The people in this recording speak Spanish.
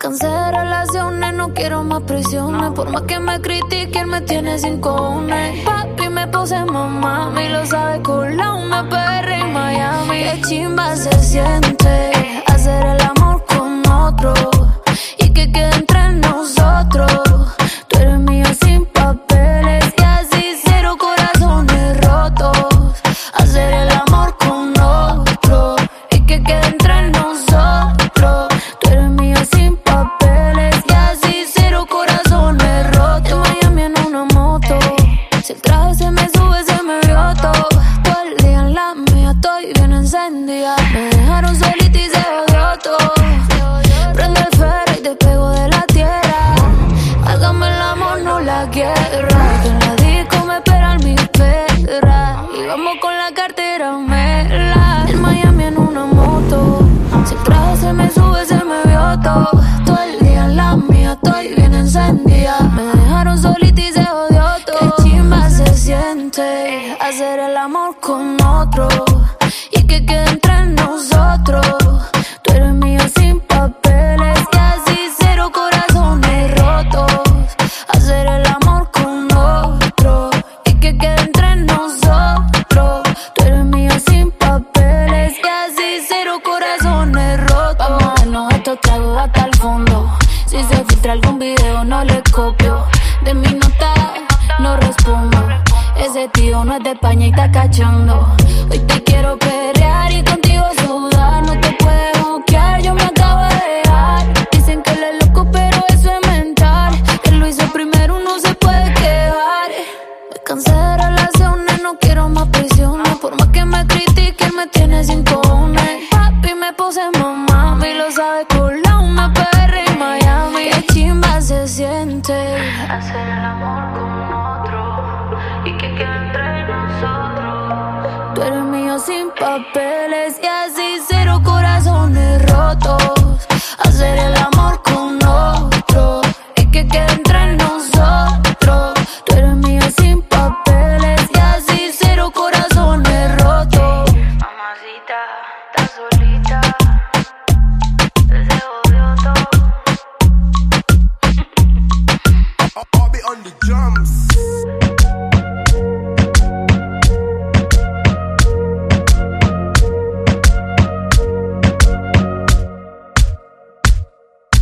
cansé de relaciones, no quiero más prisiones. Por más que me critiquen, me tiene sin cojones. Papi me puse mamá, y lo sabe con la una PR en Miami. Qué chimba se siente hacer el amor con otro. Y que quede entre nosotros. Tú eres mío sin papeles y así cero corazones rotos. Hacer el amor con otro y que quede entre nosotros. Tú eres mío sin papeles y así cero corazones rotos. Vamos a darnos estos hasta el fondo. Si se filtra algún video no le copio. De mi nota no respondo. Ese tío no es de España y está cachando. Hoy te Me critiquen, me tiene sin cojones. Papi me puse mamá, y lo sabe la una PR en Miami. Qué chimba se siente hacer el amor con otro y que quede entre nosotros. Tú eres mío sin papeles y así